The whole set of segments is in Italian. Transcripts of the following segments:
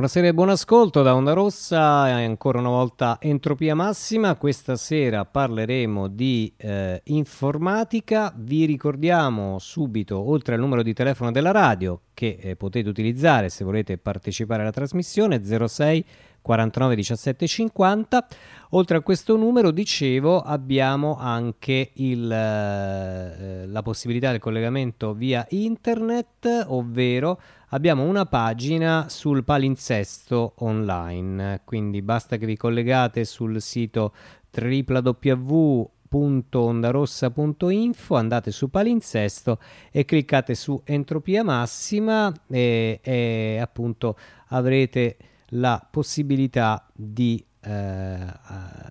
Buonasera e buon ascolto da Onda Rossa, ancora una volta Entropia Massima, questa sera parleremo di eh, informatica, vi ricordiamo subito oltre al numero di telefono della radio che eh, potete utilizzare se volete partecipare alla trasmissione 06 49 17 50, oltre a questo numero dicevo abbiamo anche il, eh, la possibilità del collegamento via internet, ovvero abbiamo una pagina sul palinsesto online, quindi basta che vi collegate sul sito www.ondarossa.info, andate su palinsesto e cliccate su entropia massima e, e appunto avrete la possibilità di eh,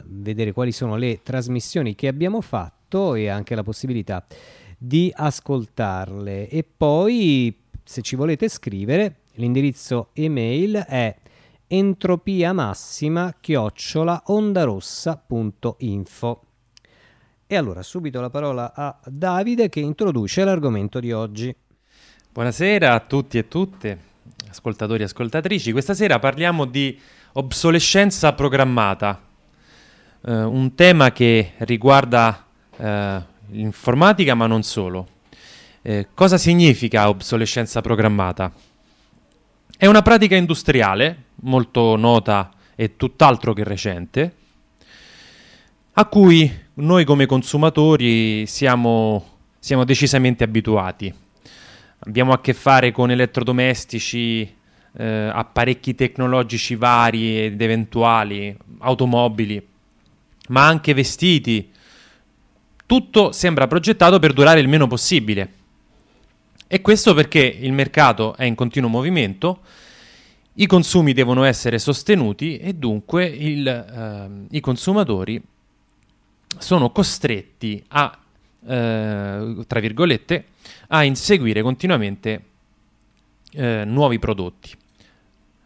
vedere quali sono le trasmissioni che abbiamo fatto e anche la possibilità di ascoltarle. E poi se ci volete scrivere, l'indirizzo email è entropiamassima ondarossa.info. E allora subito la parola a Davide che introduce l'argomento di oggi. Buonasera a tutti e tutte, ascoltatori e ascoltatrici. Questa sera parliamo di obsolescenza programmata, eh, un tema che riguarda eh, l'informatica ma non solo. Eh, cosa significa obsolescenza programmata? È una pratica industriale molto nota e tutt'altro che recente, a cui noi come consumatori siamo, siamo decisamente abituati. Abbiamo a che fare con elettrodomestici, eh, apparecchi tecnologici vari ed eventuali, automobili, ma anche vestiti. Tutto sembra progettato per durare il meno possibile e questo perché il mercato è in continuo movimento, i consumi devono essere sostenuti e dunque il, eh, i consumatori sono costretti a, eh, tra virgolette, a inseguire continuamente eh, nuovi prodotti.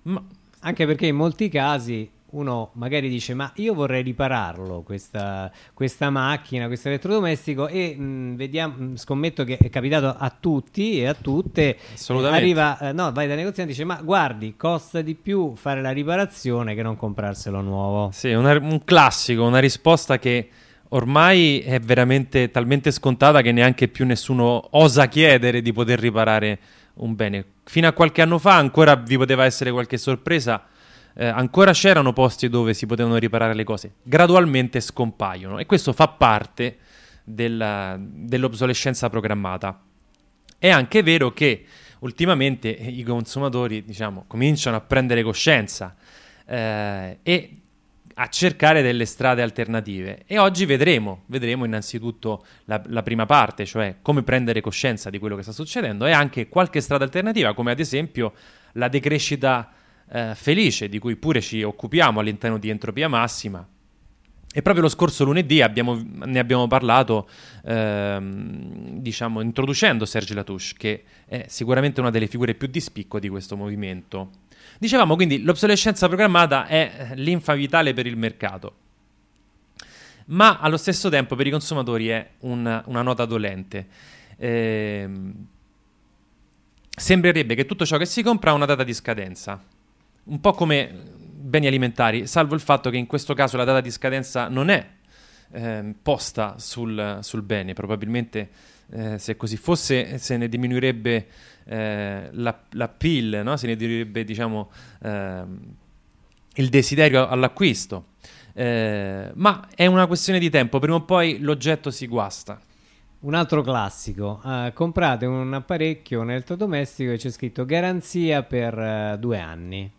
Ma... Anche perché in molti casi uno magari dice ma io vorrei ripararlo questa, questa macchina, questo elettrodomestico e mh, vediamo, mh, scommetto che è capitato a tutti e a tutte. Assolutamente. arriva, eh, no, vai da negoziante e dice ma guardi, costa di più fare la riparazione che non comprarselo nuovo. Sì, una, un classico, una risposta che ormai è veramente talmente scontata che neanche più nessuno osa chiedere di poter riparare un bene. Fino a qualche anno fa ancora vi poteva essere qualche sorpresa eh, ancora c'erano posti dove si potevano riparare le cose, gradualmente scompaiono e questo fa parte della, dell'obsolescenza programmata. È anche vero che ultimamente i consumatori diciamo, cominciano a prendere coscienza eh, e a cercare delle strade alternative e oggi vedremo, vedremo innanzitutto la, la, prima parte, cioè come prendere coscienza di quello che sta succedendo e anche qualche strada alternativa come ad esempio la decrescita eh, felice di cui pure ci occupiamo all'interno di Entropia Massima. E proprio lo scorso lunedì abbiamo, ne abbiamo parlato, ehm, diciamo, introducendo Serge Latouche, che è sicuramente una delle figure più di spicco di questo movimento. Dicevamo quindi l'obsolescenza programmata è l'infa vitale per il mercato, ma allo stesso tempo per i consumatori è un, una nota dolente. Eh, sembrerebbe che tutto ciò che si compra ha una data di scadenza un po' come beni alimentari, salvo il fatto che in questo caso la data di scadenza non è eh, posta sul, sul, bene, probabilmente eh, se così fosse se ne diminuirebbe eh, la, la pill, no? se ne diminuirebbe diciamo, ehm, il desiderio all'acquisto. Eh, ma è una questione di tempo, prima o poi l'oggetto si guasta. Un altro classico, uh, comprate un apparecchio, un elettrodomestico e c'è scritto garanzia per uh, due anni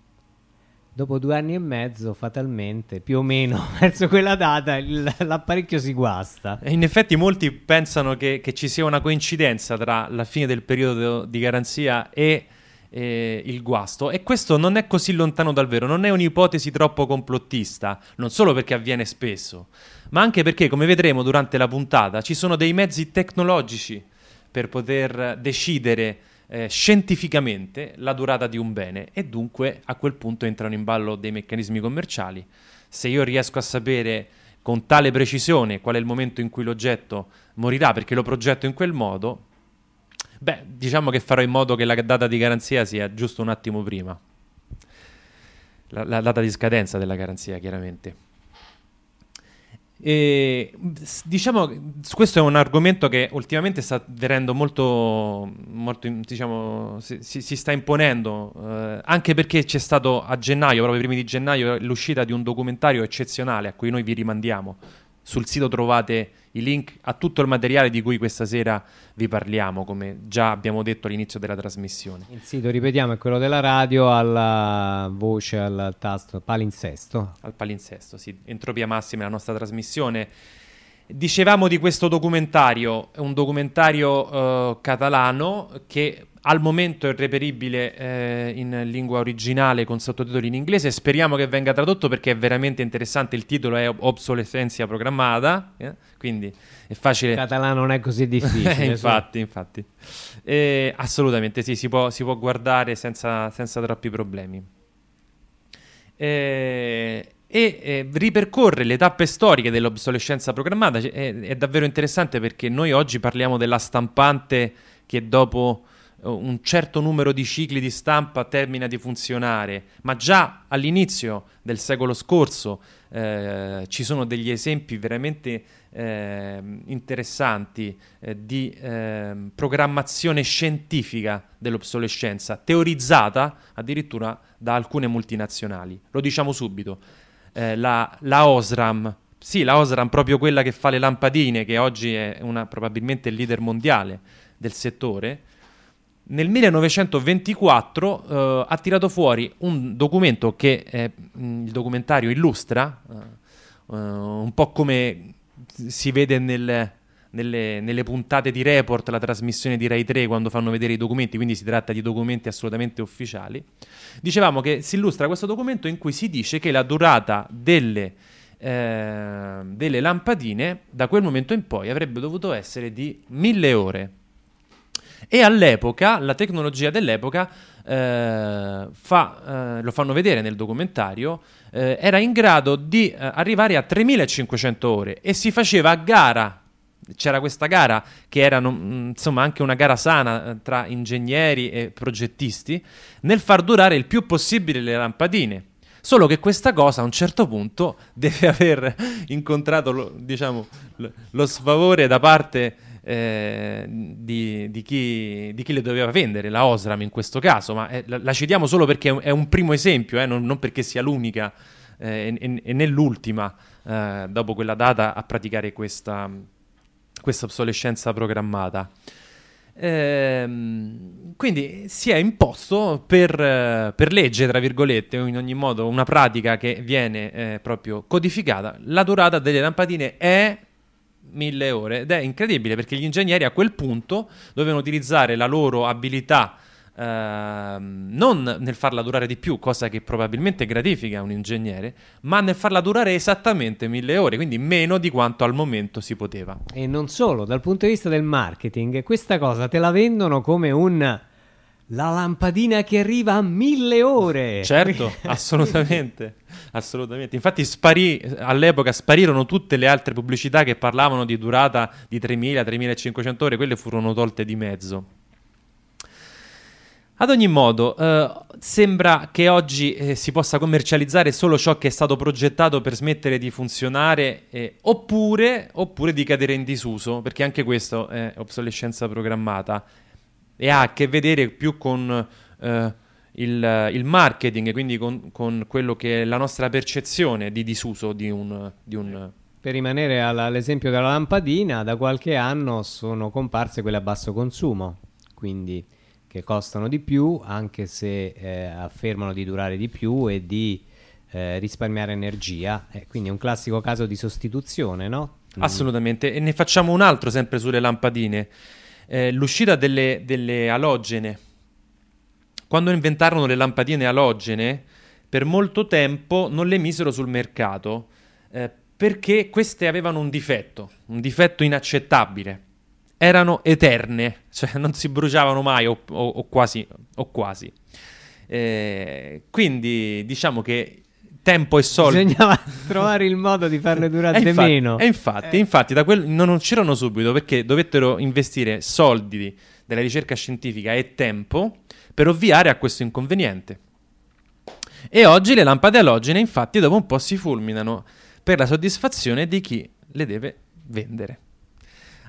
dopo due anni e mezzo, fatalmente, più o meno verso quella data, il, l'apparecchio si guasta. In effetti molti pensano che, che, ci sia una coincidenza tra la fine del periodo di garanzia e eh, il guasto e questo non è così lontano dal vero, non è un'ipotesi troppo complottista, non solo perché avviene spesso, ma anche perché, come vedremo durante la puntata, ci sono dei mezzi tecnologici per poter decidere eh, scientificamente la durata di un bene e dunque a quel punto entrano in ballo dei meccanismi commerciali. Se io riesco a sapere con tale precisione qual è il momento in cui l'oggetto morirà perché lo progetto in quel modo, beh, diciamo che farò in modo che la data di garanzia sia giusto un attimo prima. la, la data di scadenza della garanzia, chiaramente. E, diciamo, questo è un argomento che ultimamente sta venendo molto, molto diciamo, si, si, sta imponendo, eh, anche perché c'è stato a gennaio, proprio i primi di gennaio, l'uscita di un documentario eccezionale a cui noi vi rimandiamo. Sul sito trovate i link a tutto il materiale di cui questa sera vi parliamo, come già abbiamo detto all'inizio della trasmissione. Il sito, ripetiamo, è quello della radio, alla voce, al tasto palinsesto. Al palinsesto, sì. Entropia massima è la nostra trasmissione. Dicevamo di questo documentario, è un documentario uh, catalano che al momento è reperibile eh, in lingua originale con sottotitoli in inglese. Speriamo che venga tradotto perché è veramente interessante. Il titolo è Obsolescenza programmata, eh? quindi è facile. Il catalano non è così difficile. infatti, infatti. Eh, assolutamente sì, si può, si può guardare senza, senza, troppi problemi. Eh, e eh, ripercorre le tappe storiche dell'obsolescenza programmata. È, è davvero interessante perché noi oggi parliamo della stampante che dopo un certo numero di cicli di stampa termina di funzionare, ma già all'inizio del secolo scorso eh, ci sono degli esempi veramente eh, interessanti eh, di ehm, programmazione scientifica dell'obsolescenza, teorizzata addirittura da alcune multinazionali. Lo diciamo subito, eh, la, la Osram, sì, la Osram, proprio quella che fa le lampadine, che oggi è una, probabilmente il leader mondiale del settore, nel 1924 eh, ha tirato fuori un documento che eh, il documentario illustra, eh, un po' come si vede nel, nelle, nelle, puntate di report, la trasmissione di Rai 3 quando fanno vedere i documenti, quindi si tratta di documenti assolutamente ufficiali. Dicevamo che si illustra questo documento in cui si dice che la durata delle, eh, delle lampadine da quel momento in poi avrebbe dovuto essere di mille ore. E all'epoca, la tecnologia dell'epoca, eh, fa, eh, lo fanno vedere nel documentario, eh, era in grado di eh, arrivare a 3500 ore e si faceva a gara. C'era questa gara che era mm, insomma anche una gara sana eh, tra ingegneri e progettisti nel far durare il più possibile le lampadine. Solo che questa cosa a un certo punto deve aver incontrato lo, diciamo, lo sfavore da parte eh, di, di, chi, di, chi, le doveva vendere, la Osram in questo caso, ma eh, la, la, citiamo solo perché è un, è primo esempio, eh, non, non, perché sia l'unica eh, e, e, né l'ultima eh, dopo quella data a praticare questa, questa obsolescenza programmata. Ehm, quindi si è imposto per, per, legge, tra virgolette, in ogni modo una pratica che viene eh, proprio codificata. La durata delle lampadine è mille ore ed è incredibile perché gli ingegneri a quel punto dovevano utilizzare la loro abilità non nel farla durare di più, cosa che probabilmente gratifica un ingegnere, ma nel farla durare esattamente mille ore, quindi meno di quanto al momento si poteva. E non solo, dal punto di vista del marketing, questa cosa te la vendono come un la lampadina che arriva a mille ore. Certo, assolutamente. assolutamente. Infatti sparì, all'epoca sparirono tutte le altre pubblicità che parlavano di durata di 3000-3500 ore, quelle furono tolte di mezzo. Ad ogni modo, eh, sembra che oggi eh, si possa commercializzare solo ciò che è stato progettato per smettere di funzionare eh, oppure, oppure di cadere in disuso, perché anche questo è obsolescenza programmata. E ha a che vedere più con eh, il, il, marketing, quindi con, con, quello che è la nostra percezione di disuso di un... Di un per rimanere all'esempio della lampadina, da qualche anno sono comparse quelle a basso consumo, quindi che costano di più, anche se eh, affermano di durare di più e di eh, risparmiare energia. Eh, quindi è un classico caso di sostituzione, no? Assolutamente. E ne facciamo un altro sempre sulle lampadine eh, l'uscita delle, delle alogene. Quando inventarono le lampadine alogene, per molto tempo non le misero sul mercato eh, perché queste avevano un difetto, un difetto inaccettabile. Erano eterne, cioè non si bruciavano mai o, o, o quasi. O quasi. Eh, quindi diciamo che tempo e soldi. Bisognava trovare il modo di farle durare e infatti, meno. E infatti, eh. infatti da quel, non, c'erano subito perché dovettero investire soldi della ricerca scientifica e tempo per ovviare a questo inconveniente. E oggi le lampade alogene, infatti, dopo un po' si fulminano per la soddisfazione di chi le deve vendere.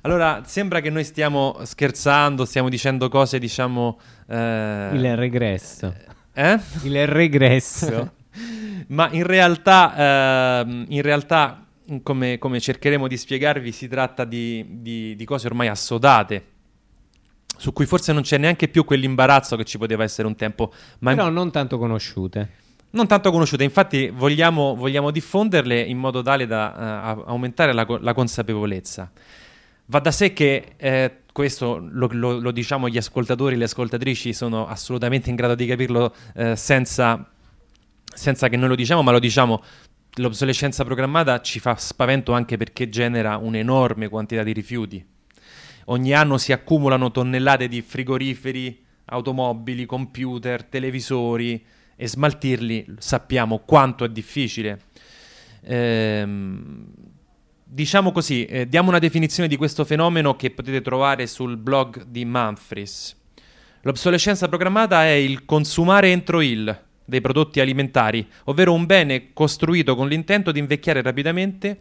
Allora, sembra che noi stiamo scherzando, stiamo dicendo cose, diciamo... Eh... Il regresso. Eh? Il regresso. Ma in realtà, eh, in realtà come, come, cercheremo di spiegarvi, si tratta di, di, di cose ormai assodate su cui forse non c'è neanche più quell'imbarazzo che ci poteva essere un tempo. Ma Però non tanto conosciute. Non tanto conosciute, infatti vogliamo, vogliamo diffonderle in modo tale da uh, aumentare la, la, consapevolezza. Va da sé che eh, questo lo, lo, lo, diciamo gli ascoltatori le ascoltatrici sono assolutamente in grado di capirlo eh, senza, senza che noi lo diciamo, ma lo diciamo l'obsolescenza programmata ci fa spavento anche perché genera un'enorme quantità di rifiuti ogni anno si accumulano tonnellate di frigoriferi, automobili, computer, televisori e smaltirli sappiamo quanto è difficile. Ehm, diciamo così, eh, diamo una definizione di questo fenomeno che potete trovare sul blog di Manfris. L'obsolescenza programmata è il consumare entro il dei prodotti alimentari, ovvero un bene costruito con l'intento di invecchiare rapidamente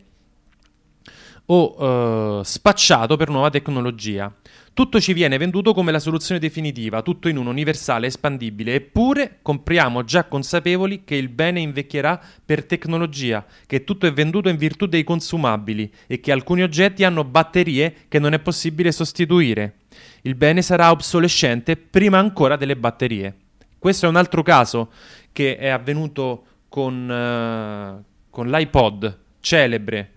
o eh, spacciato per nuova tecnologia. Tutto ci viene venduto come la soluzione definitiva, tutto in un universale espandibile, eppure compriamo già consapevoli che il bene invecchierà per tecnologia, che tutto è venduto in virtù dei consumabili e che alcuni oggetti hanno batterie che non è possibile sostituire. Il bene sarà obsolescente prima ancora delle batterie. Questo è un altro caso che è avvenuto con, uh, con l'iPod celebre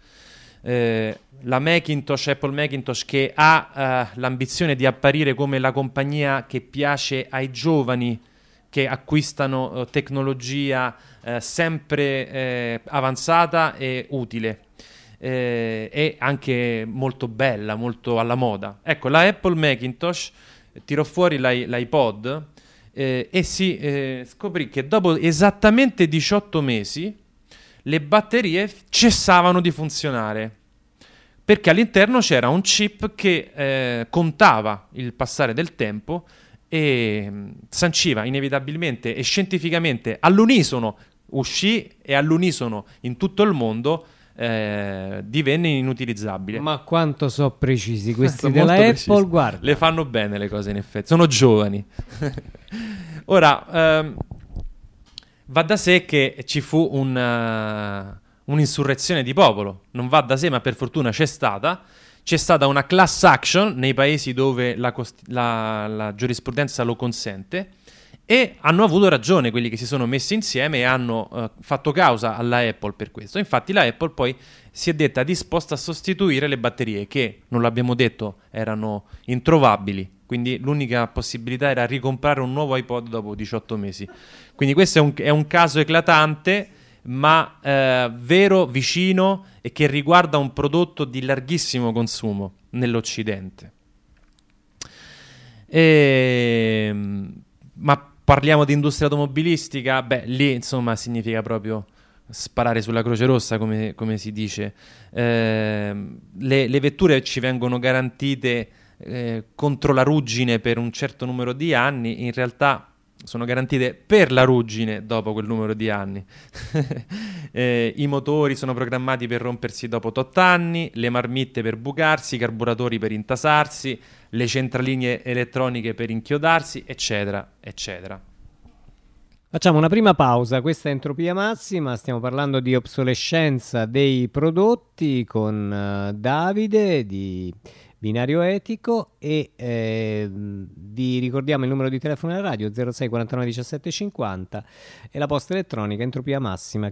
eh, la Macintosh, Apple Macintosh, che ha eh, l'ambizione di apparire come la compagnia che piace ai giovani che acquistano eh, tecnologia eh, sempre eh, avanzata e utile. Eh, e anche molto bella, molto alla moda. Ecco, la Apple Macintosh tirò fuori l'i- l'iPod e si scoprì che dopo esattamente 18 mesi le batterie cessavano di funzionare perché all'interno c'era un chip che eh, contava il passare del tempo e mm, sanciva inevitabilmente e scientificamente all'unisono uscì e all'unisono in tutto il mondo eh, divenne inutilizzabile. Ma quanto so precisi questi della Apple, precisi. guarda. Le fanno bene le cose in effetti, sono giovani. Ora, ehm, Va da sé che ci fu un, uh, un'insurrezione di popolo, non va da sé, ma per fortuna c'è stata. C'è stata una class action nei paesi dove la, cost- la, la giurisprudenza lo consente e hanno avuto ragione quelli che si sono messi insieme e hanno uh, fatto causa alla Apple per questo. Infatti la Apple poi si è detta disposta a sostituire le batterie che, non l'abbiamo detto, erano introvabili quindi l'unica possibilità era ricomprare un nuovo iPod dopo 18 mesi. Quindi questo è un, è un caso eclatante, ma eh, vero, vicino e che riguarda un prodotto di larghissimo consumo nell'Occidente. E, ehm, ma parliamo di industria automobilistica? Beh, lì insomma significa proprio sparare sulla Croce Rossa, come, come si dice. Eh, le, le vetture ci vengono garantite eh, contro la ruggine per un certo numero di anni, in realtà sono garantite per la ruggine dopo quel numero di anni. eh, I motori sono programmati per rompersi dopo 8 anni, le marmitte per bucarsi, i carburatori per intasarsi, le centraline elettroniche per inchiodarsi, eccetera, eccetera. Facciamo una prima pausa, questa è Entropia Massima, stiamo parlando di obsolescenza dei prodotti con uh, Davide di binario etico e eh, vi ricordiamo il numero di telefono della radio 06 49 17 50 e la posta elettronica entropia massima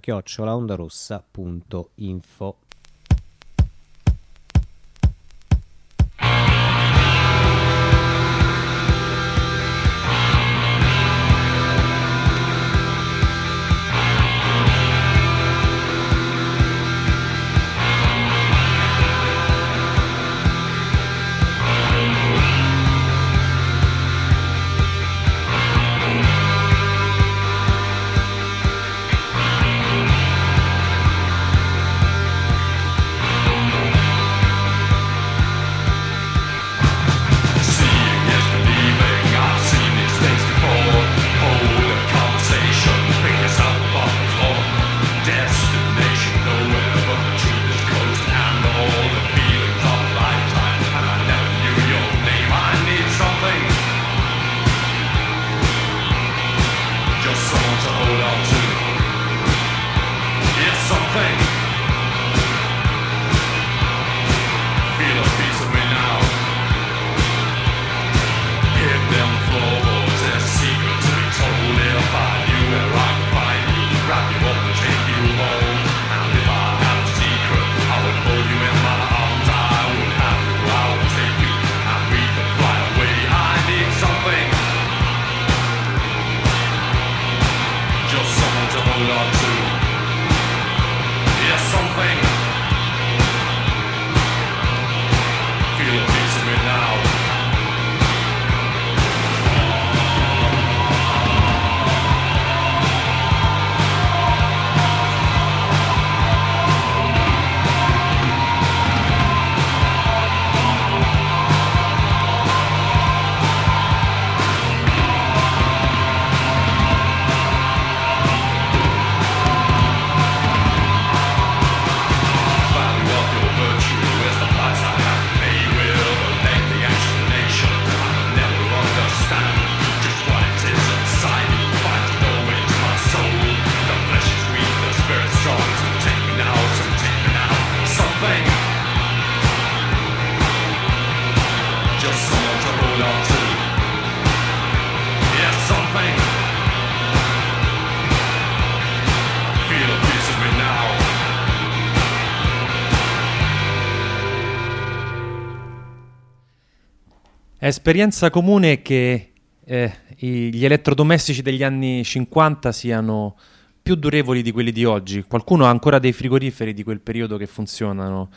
Esperienza comune che eh, gli elettrodomestici degli anni 50 siano più durevoli di quelli di oggi. Qualcuno ha ancora dei frigoriferi di quel periodo che funzionano.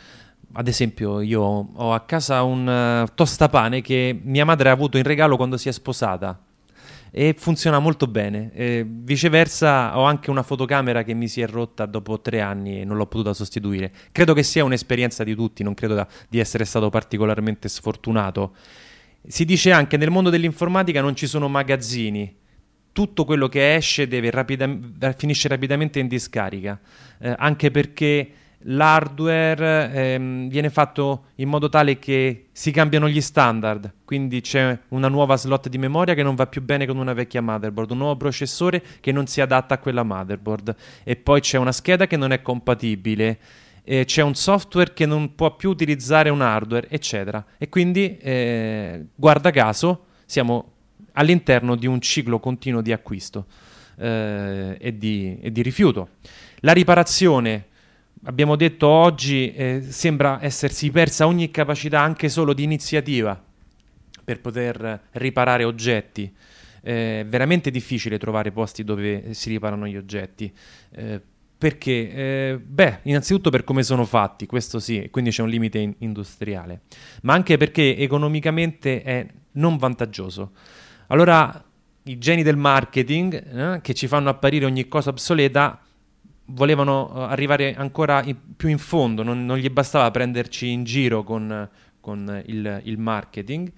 Ad esempio, io ho a casa un uh, tostapane che mia madre ha avuto in regalo quando si è sposata e funziona molto bene. E viceversa, ho anche una fotocamera che mi si è rotta dopo tre anni e non l'ho potuta sostituire. Credo che sia un'esperienza di tutti, non credo da, di essere stato particolarmente sfortunato. Si dice anche nel mondo dell'informatica non ci sono magazzini. Tutto quello che esce rapida- finisce rapidamente in discarica, eh, anche perché l'hardware ehm, viene fatto in modo tale che si cambiano gli standard, quindi c'è una nuova slot di memoria che non va più bene con una vecchia motherboard, un nuovo processore che non si adatta a quella motherboard. E poi c'è una scheda che non è compatibile eh, c'è un software che non può più utilizzare un hardware, eccetera. E quindi, eh, guarda caso, siamo all'interno di un ciclo continuo di acquisto eh, e, di, e, di, rifiuto. La riparazione, abbiamo detto oggi, eh, sembra essersi persa ogni capacità anche solo di iniziativa per poter riparare oggetti. È veramente difficile trovare posti dove si riparano gli oggetti. Eh, perché? Eh, beh, innanzitutto per come sono fatti, questo sì, quindi c'è un limite in- industriale, ma anche perché economicamente è non vantaggioso. Allora, i geni del marketing, eh, che ci fanno apparire ogni cosa obsoleta, volevano uh, arrivare ancora in, più in fondo, non, non, gli bastava prenderci in giro con, con il, il, marketing.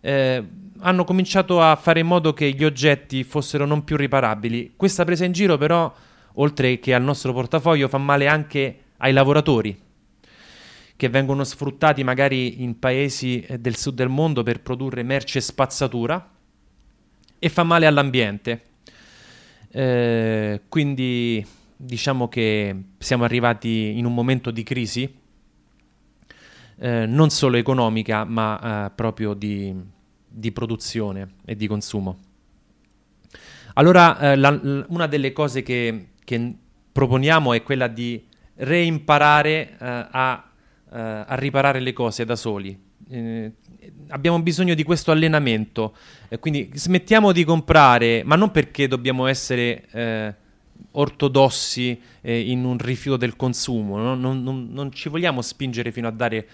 Eh, hanno cominciato a fare in modo che gli oggetti fossero non più riparabili. Questa presa in giro però oltre che al nostro portafoglio, fa male anche ai lavoratori che vengono sfruttati magari in paesi eh, del sud del mondo per produrre merce spazzatura e fa male all'ambiente. Eh, quindi diciamo che siamo arrivati in un momento di crisi, eh, non solo economica, ma eh, proprio di, di produzione e di consumo. Allora, eh, la, una delle cose che che proponiamo è quella di reimparare uh, a, uh, a, riparare le cose da soli. Eh, abbiamo bisogno di questo allenamento, eh, quindi smettiamo di comprare, ma non perché dobbiamo essere eh, ortodossi eh, in un rifiuto del consumo, no? non, non, non, ci vogliamo spingere fino a dare,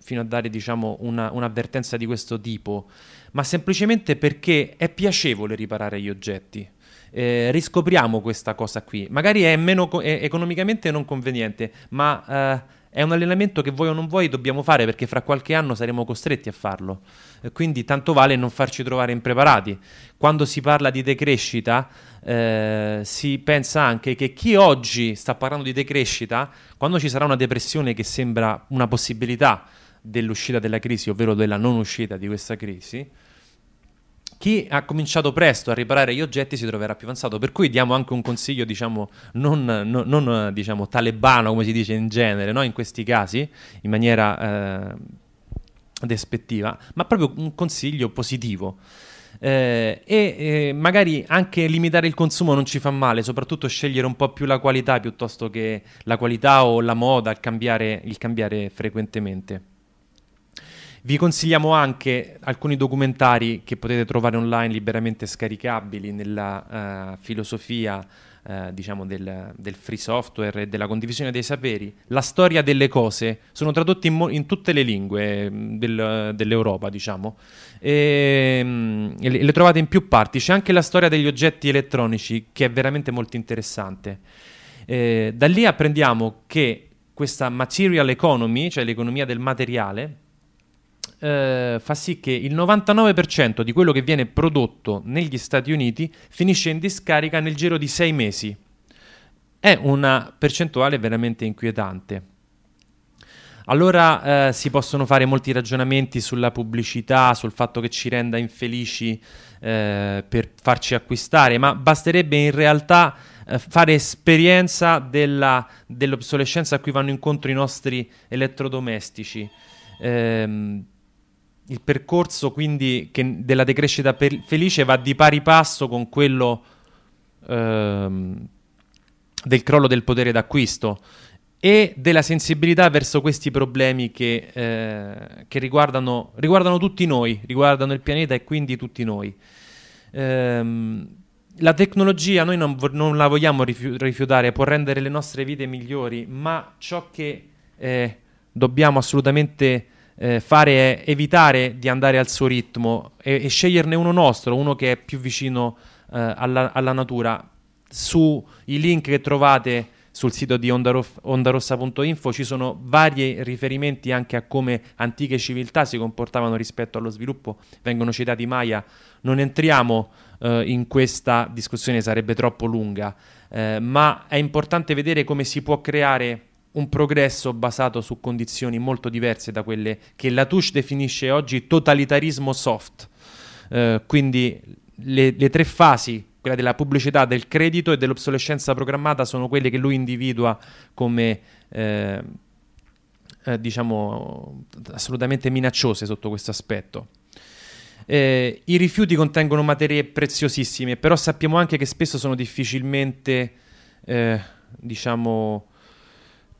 fino a dare diciamo, una, un'avvertenza di questo tipo, ma semplicemente perché è piacevole riparare gli oggetti eh, riscopriamo questa cosa qui. Magari è meno è economicamente non conveniente, ma eh, è un allenamento che vuoi o non vuoi dobbiamo fare perché fra qualche anno saremo costretti a farlo. Eh, quindi tanto vale non farci trovare impreparati. Quando si parla di decrescita, eh, si pensa anche che chi oggi sta parlando di decrescita, quando ci sarà una depressione che sembra una possibilità dell'uscita della crisi, ovvero della non uscita di questa crisi, chi ha cominciato presto a riparare gli oggetti si troverà più avanzato, per cui diamo anche un consiglio, diciamo, non, non, non diciamo, talebano, come si dice in genere, no? in questi casi, in maniera eh, despettiva, ma proprio un consiglio positivo. Eh, e eh, magari anche limitare il consumo non ci fa male, soprattutto scegliere un po' più la qualità piuttosto che la qualità o la moda, il cambiare, il cambiare frequentemente. Vi consigliamo anche alcuni documentari che potete trovare online liberamente scaricabili nella uh, filosofia uh, diciamo del, del, free software e della condivisione dei saperi. La storia delle cose sono tradotti in, mo- in tutte le lingue mm, del, dell'Europa, diciamo, e, um, e le, le trovate in più parti. C'è anche la storia degli oggetti elettronici che è veramente molto interessante. Eh, da lì apprendiamo che questa material economy, cioè l'economia del materiale, eh, fa sì che il 99% di quello che viene prodotto negli Stati Uniti finisce in discarica nel giro di sei mesi. È una percentuale veramente inquietante. Allora eh, si possono fare molti ragionamenti sulla pubblicità, sul fatto che ci renda infelici eh, per farci acquistare, ma basterebbe in realtà eh, fare esperienza della, dell'obsolescenza a cui vanno incontro i nostri elettrodomestici. Ehm, il percorso quindi della decrescita per, felice va di pari passo con quello ehm, del crollo del potere d'acquisto e della sensibilità verso questi problemi che, eh, che riguardano, riguardano, tutti noi, riguardano il pianeta e quindi tutti noi. Ehm, la tecnologia noi non, non, la vogliamo rifiutare, può rendere le nostre vite migliori, ma ciò che eh, dobbiamo assolutamente eh, fare è evitare di andare al suo ritmo e, e sceglierne uno nostro, uno che è più vicino eh, alla, alla, natura. Sui link che trovate sul sito di ondarossa.info ci sono vari riferimenti anche a come antiche civiltà si comportavano rispetto allo sviluppo, vengono citati Maya, non entriamo eh, in questa discussione, sarebbe troppo lunga, eh, ma è importante vedere come si può creare un progresso basato su condizioni molto diverse da quelle che Latouche definisce oggi totalitarismo soft. Eh, quindi le, le, tre fasi, quella della pubblicità, del credito e dell'obsolescenza programmata, sono quelle che lui individua come eh, eh, diciamo assolutamente minacciose sotto questo aspetto. Eh, I rifiuti contengono materie preziosissime, però sappiamo anche che spesso sono difficilmente, eh, diciamo,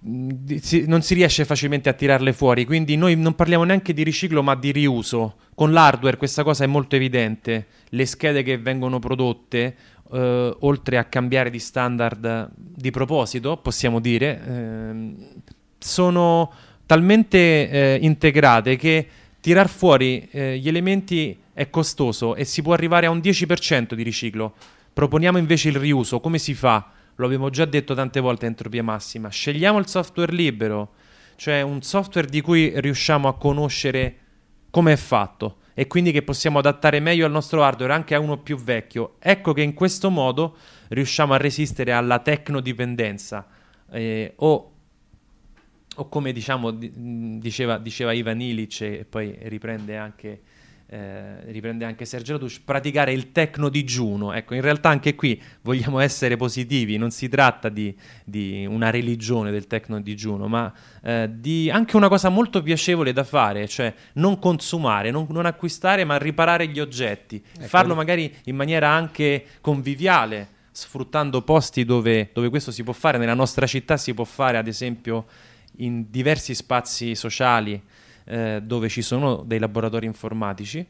non si riesce facilmente a tirarle fuori, quindi noi non parliamo neanche di riciclo ma di riuso. Con l'hardware questa cosa è molto evidente, le schede che vengono prodotte, eh, oltre a cambiare di standard di proposito, possiamo dire, eh, sono talmente eh, integrate che tirar fuori eh, gli elementi è costoso e si può arrivare a un 10% di riciclo. Proponiamo invece il riuso, come si fa? Lo abbiamo già detto tante volte entropia massima, scegliamo il software libero, cioè un software di cui riusciamo a conoscere come è fatto e quindi che possiamo adattare meglio al nostro hardware anche a uno più vecchio. Ecco che in questo modo riusciamo a resistere alla tecnodipendenza eh, o, o, come diciamo, diceva, diceva Ivan Illich e poi riprende anche eh, riprende anche Sergio Latouche, praticare il tecno digiuno. Ecco, in realtà anche qui vogliamo essere positivi, non si tratta di, di una religione del tecno digiuno, ma eh, di anche una cosa molto piacevole da fare, cioè non consumare, non, non acquistare, ma riparare gli oggetti, ecco. farlo magari in maniera anche conviviale sfruttando posti dove, dove, questo si può fare. Nella nostra città si può fare, ad esempio, in diversi spazi sociali eh, dove ci sono dei laboratori informatici,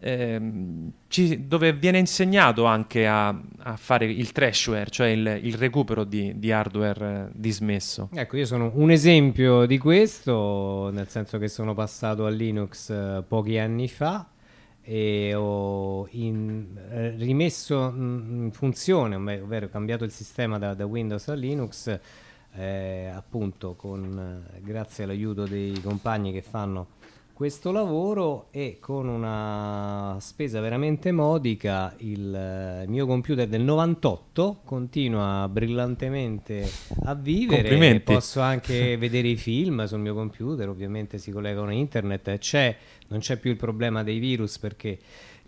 ehm, ci, dove viene insegnato anche a, a, fare il trashware, cioè il, il recupero di, di, hardware eh, dismesso. Ecco, io sono un esempio di questo, nel senso che sono passato a Linux eh, pochi anni fa e ho in, eh, rimesso in funzione, ovvero cambiato il sistema da, da Windows a Linux eh, appunto con, eh, grazie all'aiuto dei compagni che fanno questo lavoro e con una spesa veramente modica il eh, mio computer del 98 continua brillantemente a vivere. Posso anche vedere i film sul mio computer ovviamente si collegano a internet c'è, non c'è più il problema dei virus perché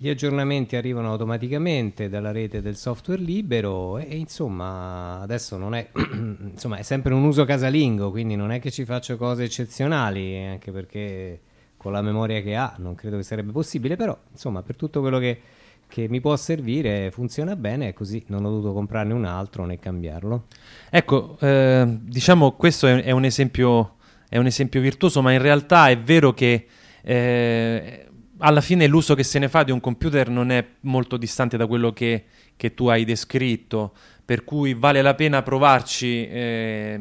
gli aggiornamenti arrivano automaticamente dalla rete del software libero e, insomma adesso non è, insomma, è sempre un uso casalingo, quindi non è che ci faccio cose eccezionali, anche perché con la memoria che ha non credo che sarebbe possibile, però insomma per tutto quello che, che mi può servire funziona bene e così non ho dovuto comprarne un altro né cambiarlo. Ecco, eh, diciamo questo è, è, un esempio, è un esempio virtuoso, ma in realtà è vero che eh, alla fine l'uso che se ne fa di un computer non è molto distante da quello che, che tu hai descritto, per cui vale la pena provarci eh,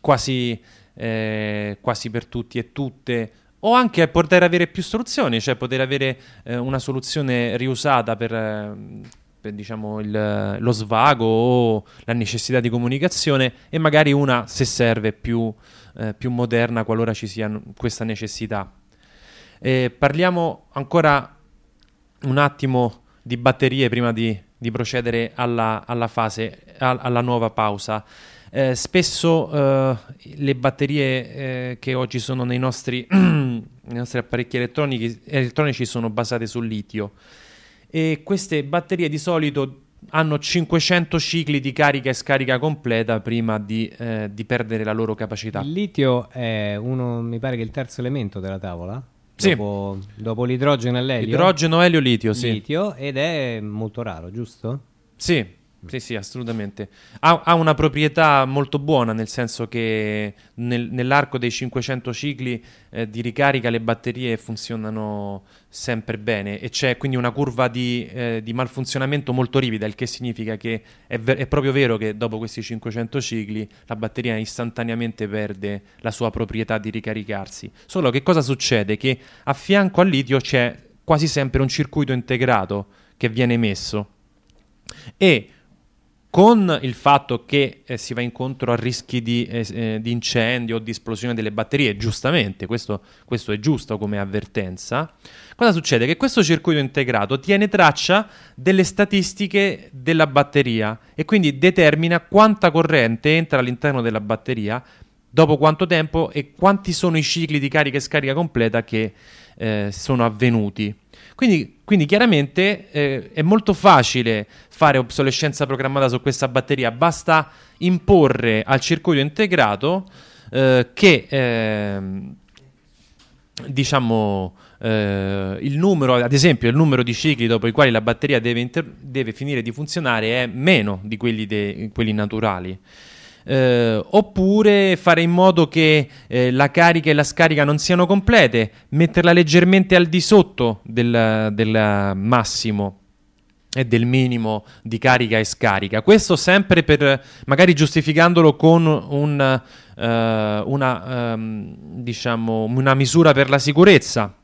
quasi, eh, quasi, per tutti e tutte, o anche poter avere più soluzioni, cioè poter avere eh, una soluzione riusata per, per diciamo, il, lo svago o la necessità di comunicazione e magari una, se serve, più, eh, più moderna qualora ci sia questa necessità. Eh, parliamo ancora un attimo di batterie prima di, di procedere alla, alla fase, a, alla nuova pausa. Eh, spesso eh, le batterie eh, che oggi sono nei nostri, nei nostri apparecchi elettronici sono basate sul litio e queste batterie di solito hanno 500 cicli di carica e scarica completa prima di, eh, di perdere la loro capacità. Il litio è uno, mi pare che il terzo elemento della tavola. Sì. Dopo, dopo l'idrogeno e l'elio. Idrogeno, elio, litio, sì. Litio ed è molto raro, giusto? Sì, sì, sì, assolutamente. Ha, ha, una proprietà molto buona, nel senso che nel, nell'arco dei 500 cicli eh, di ricarica le batterie funzionano sempre bene e c'è quindi una curva di, eh, di malfunzionamento molto rivida, il che significa che è, ver- è, proprio vero che dopo questi 500 cicli la batteria istantaneamente perde la sua proprietà di ricaricarsi. Solo che cosa succede? Che a fianco al litio c'è quasi sempre un circuito integrato che viene messo e con il fatto che eh, si va incontro a rischi di, eh, eh, di, incendio o di esplosione delle batterie, giustamente, questo, questo, è giusto come avvertenza, cosa succede? Che questo circuito integrato tiene traccia delle statistiche della batteria e quindi determina quanta corrente entra all'interno della batteria, dopo quanto tempo e quanti sono i cicli di carica e scarica completa che eh, sono avvenuti. Quindi, quindi chiaramente eh, è molto facile fare obsolescenza programmata su questa batteria, basta imporre al circuito integrato eh, che ehm, diciamo eh, il numero, ad esempio, il numero di cicli dopo i quali la batteria deve, deve finire di funzionare è meno di quelli, de- quelli naturali eh, oppure fare in modo che eh, la carica e la scarica non siano complete, metterla leggermente al di sotto del, del massimo e del minimo di carica e scarica. Questo sempre per magari giustificandolo con un, uh, una, um, diciamo, una misura per la sicurezza.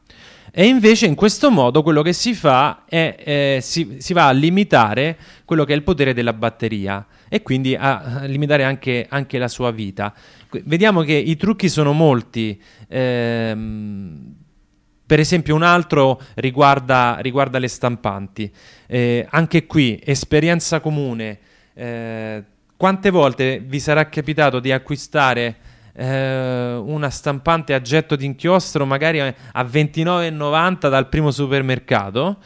E invece in questo modo quello che si fa è eh, si, si, va a limitare quello che è il potere della batteria e quindi a limitare anche, anche la sua vita. Vediamo che i trucchi sono molti. Ehm, per esempio, un altro riguarda, riguarda le stampanti. Eh, anche qui, esperienza comune. Eh, quante volte vi sarà capitato di acquistare eh, una stampante a getto d'inchiostro magari a 29,90 dal primo supermercato?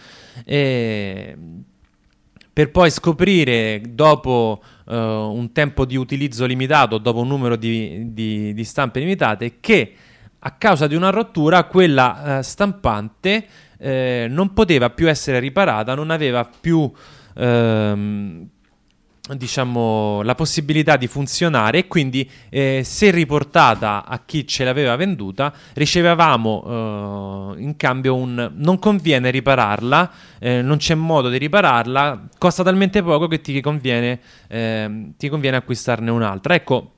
per poi scoprire dopo uh, un tempo di utilizzo limitato, dopo un numero di, di, di stampe limitate, che a causa di una rottura quella uh, stampante uh, non poteva più essere riparata, non aveva più uh, diciamo, la possibilità di funzionare e quindi eh, se riportata a chi ce l'aveva venduta ricevevamo eh, in cambio un non conviene ripararla eh, non c'è modo di ripararla costa talmente poco che ti conviene, ehm, ti conviene acquistarne un'altra. Ecco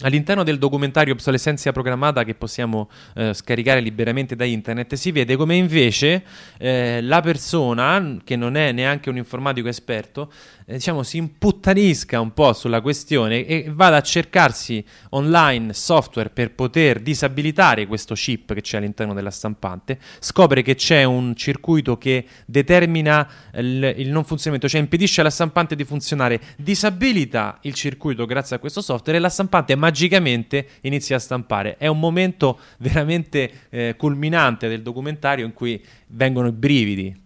All'interno del documentario Obsolescenza programmata che possiamo eh, scaricare liberamente da internet si vede come invece eh, la persona, che non è neanche un informatico esperto, eh, diciamo, si imputtanisca un po' sulla questione e vada a cercarsi online software per poter disabilitare questo chip che c'è all'interno della stampante, scopre che c'è un circuito che determina il, il non funzionamento, cioè impedisce alla stampante di funzionare, disabilita il circuito grazie a questo software e la stampante magicamente inizia a stampare. È un momento veramente eh, culminante del documentario in cui vengono i brividi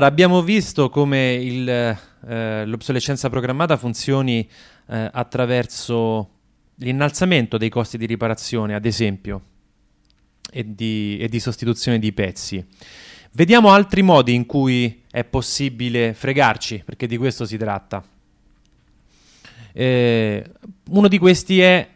Allora, abbiamo visto come il, eh, l'obsolescenza programmata funzioni eh, attraverso l'innalzamento dei costi di riparazione, ad esempio, e di, e di sostituzione di pezzi. Vediamo altri modi in cui è possibile fregarci, perché di questo si tratta. Eh, uno di questi è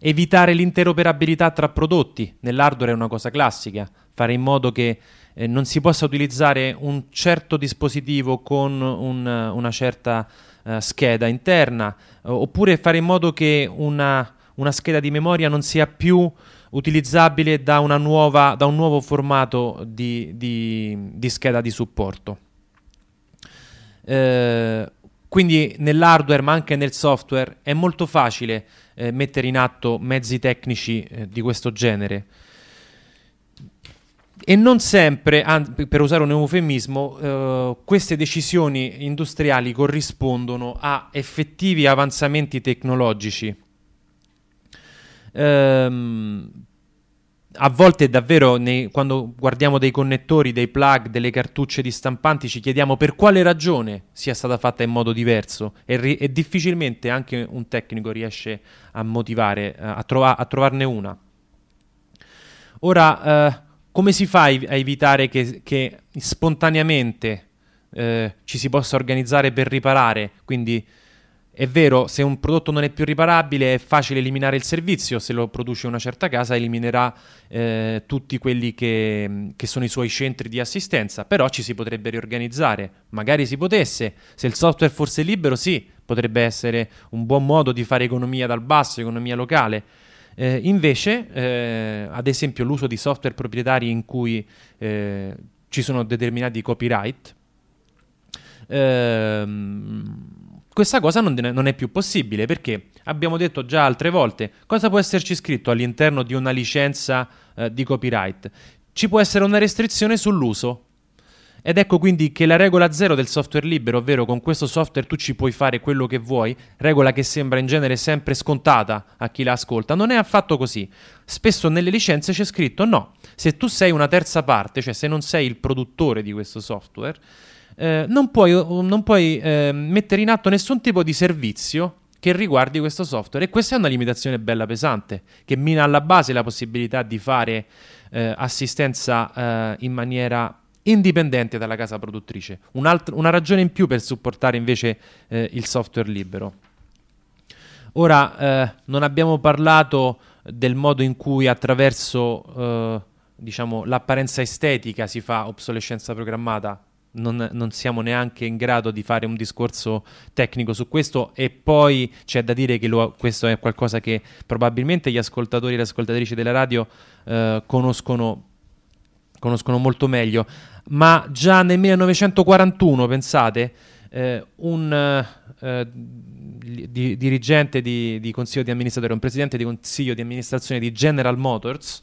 evitare l'interoperabilità tra prodotti. Nell'hardware è una cosa classica, fare in modo che eh, non si possa utilizzare un certo dispositivo con un, una certa uh, scheda interna, uh, oppure fare in modo che una, una, scheda di memoria non sia più utilizzabile da, nuova, da un nuovo formato di, di, di scheda di supporto. Eh, quindi nell'hardware ma anche nel software è molto facile eh, mettere in atto mezzi tecnici eh, di questo genere. E non sempre, per usare un eufemismo, eh, queste decisioni industriali corrispondono a effettivi avanzamenti tecnologici. Ehm, a volte davvero nei, quando guardiamo dei connettori, dei plug, delle cartucce di stampanti ci chiediamo per quale ragione sia stata fatta in modo diverso e, ri- e difficilmente anche un tecnico riesce a motivare, a, trova- a trovarne una. Ora, eh, come si fa a evitare che, che spontaneamente eh, ci si possa organizzare per riparare? Quindi è vero, se un prodotto non è più riparabile è facile eliminare il servizio, se lo produce una certa casa eliminerà eh, tutti quelli che, che, sono i suoi centri di assistenza, però ci si potrebbe riorganizzare, magari si potesse, se il software fosse libero sì, potrebbe essere un buon modo di fare economia dal basso, economia locale. Eh, invece, eh, ad esempio, l'uso di software proprietari in cui eh, ci sono determinati copyright, ehm, questa cosa non, non, è più possibile perché abbiamo detto già altre volte cosa può esserci scritto all'interno di una licenza eh, di copyright. Ci può essere una restrizione sull'uso. Ed ecco quindi che la regola zero del software libero, ovvero con questo software tu ci puoi fare quello che vuoi, regola che sembra in genere sempre scontata a chi la ascolta, non è affatto così. Spesso nelle licenze c'è scritto no, se tu sei una terza parte, cioè se non sei il produttore di questo software, eh, non puoi, non puoi eh, mettere in atto nessun tipo di servizio che riguardi questo software e questa è una limitazione bella pesante che mina alla base la possibilità di fare eh, assistenza eh, in maniera indipendente dalla casa produttrice. una ragione in più per supportare invece eh, il software libero. Ora, eh, non abbiamo parlato del modo in cui attraverso diciamo, l'apparenza estetica si fa obsolescenza programmata non, non, siamo neanche in grado di fare un discorso tecnico su questo e poi c'è da dire che lo, questo è qualcosa che probabilmente gli ascoltatori e le ascoltatrici della radio eh, conoscono, conoscono, molto meglio, ma già nel 1941, pensate, eh, un eh, di, dirigente di, di consiglio di amministratore, un presidente di consiglio di amministrazione di General Motors,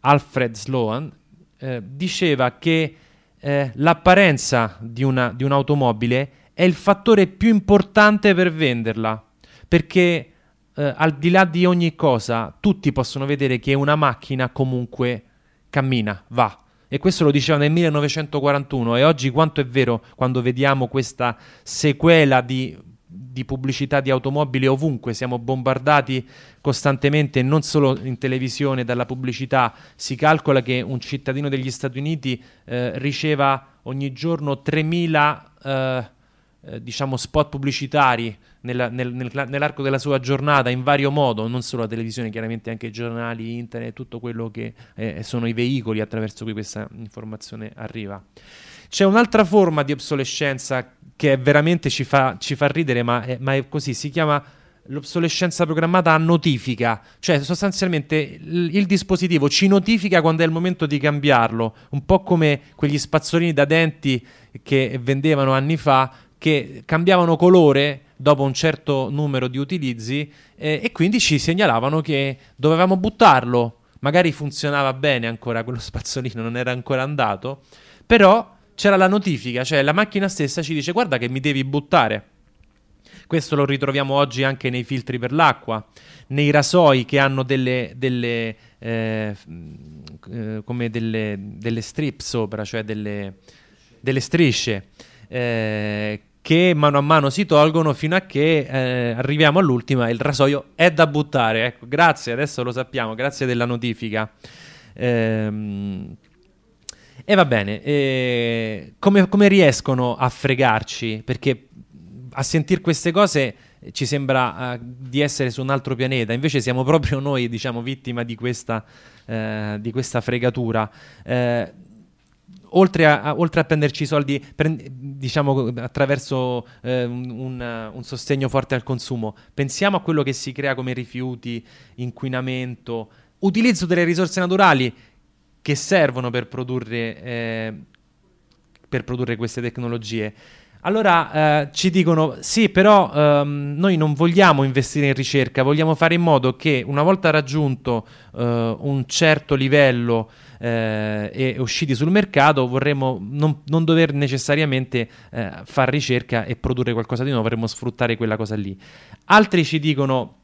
Alfred Sloan, eh, diceva che eh, l'apparenza di, una, di un'automobile è il fattore più importante per venderla, perché eh, al di là di ogni cosa tutti possono vedere che una macchina comunque cammina, va. E questo lo diceva nel 1941 e oggi quanto è vero quando vediamo questa sequela di di pubblicità di automobili ovunque, siamo bombardati costantemente non solo in televisione dalla pubblicità, si calcola che un cittadino degli Stati Uniti eh, riceva ogni giorno 3.000 eh, eh, diciamo spot pubblicitari nella, nel, nel, nell'arco della sua giornata in vario modo, non solo la televisione, chiaramente anche i giornali, internet, tutto quello che eh, sono i veicoli attraverso cui questa informazione arriva. C'è un'altra forma di obsolescenza che veramente ci fa, ci fa ridere, ma è, ma è così, si chiama l'obsolescenza programmata a notifica, cioè sostanzialmente il, il, dispositivo ci notifica quando è il momento di cambiarlo, un po' come quegli spazzolini da denti che vendevano anni fa che cambiavano colore dopo un certo numero di utilizzi eh, e quindi ci segnalavano che dovevamo buttarlo, magari funzionava bene ancora quello spazzolino, non era ancora andato, però c'era la notifica, cioè la macchina stessa ci dice guarda che mi devi buttare. Questo lo ritroviamo oggi anche nei filtri per l'acqua, nei rasoi che hanno delle, delle, eh, eh, come delle, delle strip sopra, cioè delle, delle strisce eh, che mano a mano si tolgono fino a che eh, arriviamo all'ultima e il rasoio è da buttare. Ecco, grazie, adesso lo sappiamo, grazie della notifica. Ehm, e va bene, eh, come, come, riescono a fregarci? Perché a sentire queste cose ci sembra uh, di essere su un altro pianeta, invece siamo proprio noi, diciamo, vittima di questa, uh, di questa fregatura. Uh, oltre a, oltre a, prenderci i soldi prend- diciamo attraverso eh, un, un, sostegno forte al consumo, pensiamo a quello che si crea come rifiuti, inquinamento, utilizzo delle risorse naturali che servono per produrre, eh, per produrrre queste tecnologie. Allora eh, ci dicono sì, però ehm, noi non vogliamo investire in ricerca, vogliamo fare in modo che una volta raggiunto eh, un certo livello eh, e usciti sul mercato vorremmo non, non dover necessariamente eh, fare ricerca e produrre qualcosa di nuovo, vorremmo sfruttare quella cosa lì. Altri ci dicono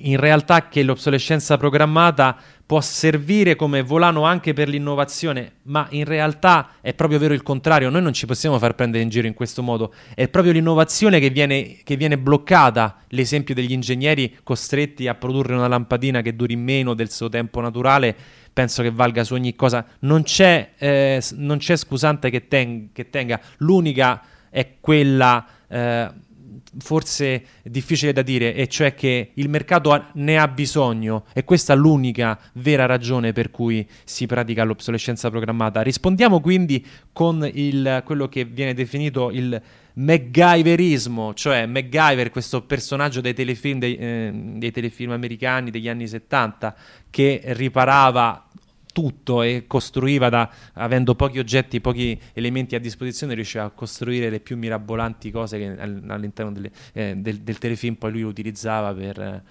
in realtà che l'obsolescenza programmata può servire come volano anche per l'innovazione, ma in realtà è proprio vero il contrario, noi non ci possiamo far prendere in giro in questo modo, è proprio l'innovazione che viene, che viene bloccata, l'esempio degli ingegneri costretti a produrre una lampadina che duri meno del suo tempo naturale, penso che valga su ogni cosa, non c'è, eh, non c'è scusante che, ten- che, tenga, l'unica è quella... Eh, forse difficile da dire, e cioè che il mercato ne ha bisogno e questa è l'unica vera ragione per cui si pratica l'obsolescenza programmata. Rispondiamo quindi con il, quello che viene definito il MacGyverismo, cioè MacGyver, questo personaggio dei telefilm, dei, eh, dei telefilm americani degli anni 70 che riparava tutto e costruiva da, avendo pochi oggetti, pochi elementi a disposizione, riusciva a costruire le più mirabolanti cose che all'interno delle, eh, del, del, telefilm poi lui utilizzava per... Eh,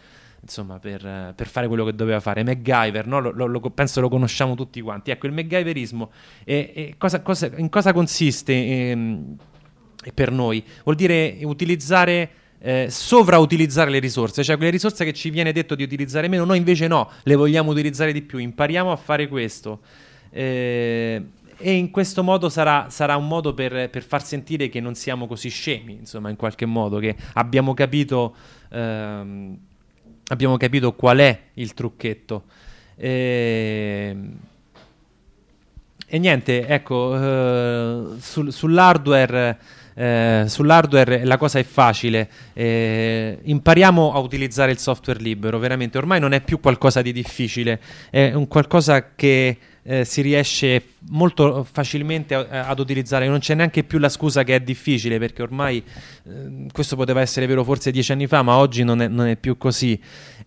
insomma, per, eh, per, fare quello che doveva fare. MacGyver, no? lo, lo, lo, penso lo conosciamo tutti quanti. Ecco, il MacGyverismo è, è cosa, cosa, in cosa consiste ehm, per noi? Vuol dire utilizzare eh, sovrautilizzare le risorse, cioè quelle risorse che ci viene detto di utilizzare meno, noi invece no, le vogliamo utilizzare di più, impariamo a fare questo. Eh, e in questo modo sarà, sarà un modo per, per, far sentire che non siamo così scemi, insomma, in qualche modo, che abbiamo capito, ehm, abbiamo capito qual è il trucchetto. E, e niente, ecco, eh, sul, sull'hardware eh, sull'hardware la cosa è facile, eh, impariamo a utilizzare il software libero, veramente. Ormai non è più qualcosa di difficile, è un qualcosa che eh, si riesce molto facilmente a, ad utilizzare, non c'è neanche più la scusa che è difficile perché ormai eh, questo poteva essere vero forse dieci anni fa, ma oggi non è, non è più così.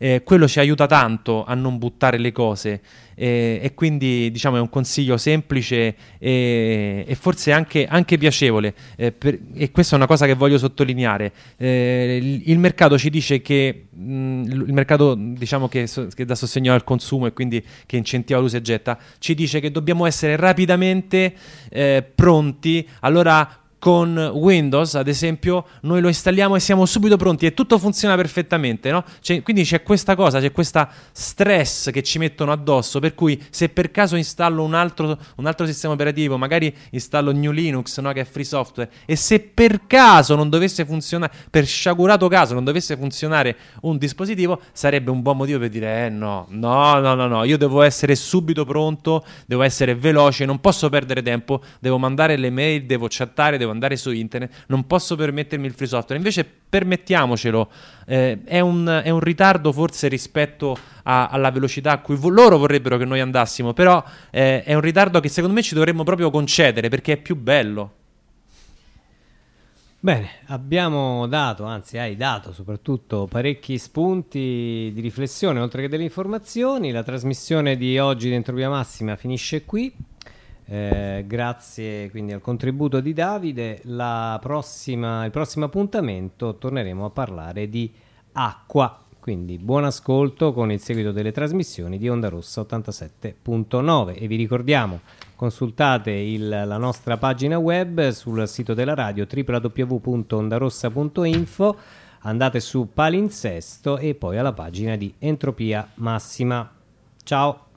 Eh, quello ci aiuta tanto a non buttare le cose. E, e quindi diciamo è un consiglio semplice e, e forse anche, anche piacevole. Eh, per, e questa è una cosa che voglio sottolineare. Eh, il, il, mercato ci dice che mh, il mercato diciamo che, so, che dà sostegno al consumo e quindi che incentiva l'uso e getta ci dice che dobbiamo essere rapidamente eh, pronti, allora con Windows, ad esempio, noi lo installiamo e siamo subito pronti e tutto funziona perfettamente, no? C'è, quindi c'è questa cosa, c'è questa stress che ci mettono addosso, per cui se per caso installo un altro, un altro sistema operativo, magari installo New Linux, no? che è free software, e se per caso non dovesse funzionare, per sciagurato caso non dovesse funzionare un dispositivo, sarebbe un buon motivo per dire, eh no, no, no, no, no, io devo essere subito pronto, devo essere veloce, non posso perdere tempo, devo mandare le mail, devo chattare, devo devo andare su internet, non posso permettermi il free software. Invece permettiamocelo, eh, è, un, è, un, ritardo forse rispetto a, alla velocità a cui vo- loro vorrebbero che noi andassimo, però eh, è un ritardo che secondo me ci dovremmo proprio concedere perché è più bello. Bene, abbiamo dato, anzi hai dato soprattutto parecchi spunti di riflessione oltre che delle informazioni. La trasmissione di oggi di Entropia Massima finisce qui. Eh, grazie quindi al contributo di Davide. Prossima, il prossimo appuntamento torneremo a parlare di acqua. Quindi buon ascolto con il seguito delle trasmissioni di Onda Rossa 87.9 e vi ricordiamo consultate il, la nostra pagina web sul sito della radio www.ondarossa.info andate su palinsesto e poi alla pagina di Entropia Massima. Ciao!